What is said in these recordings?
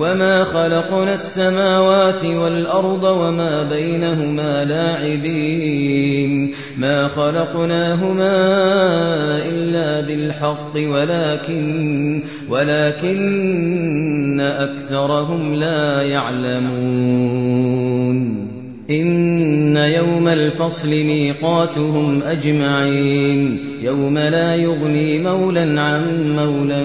وما خلقنا السماوات والأرض وما بينهما لاعبين ما خلقناهما إلا بالحق ولكن ولكن أكثرهم لا يعلمون إن يوم الفصل ميقاتهم أجمعين يوم لا يغني مولا عن مولا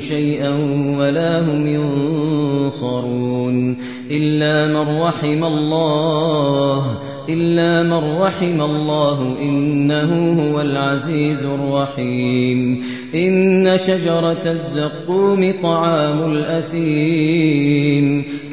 شيئا ولا هم ينصرون إلا من رحم الله إلا من رحم الله إنه هو العزيز الرحيم. إن شجرة الزقوم طعام الأثيم.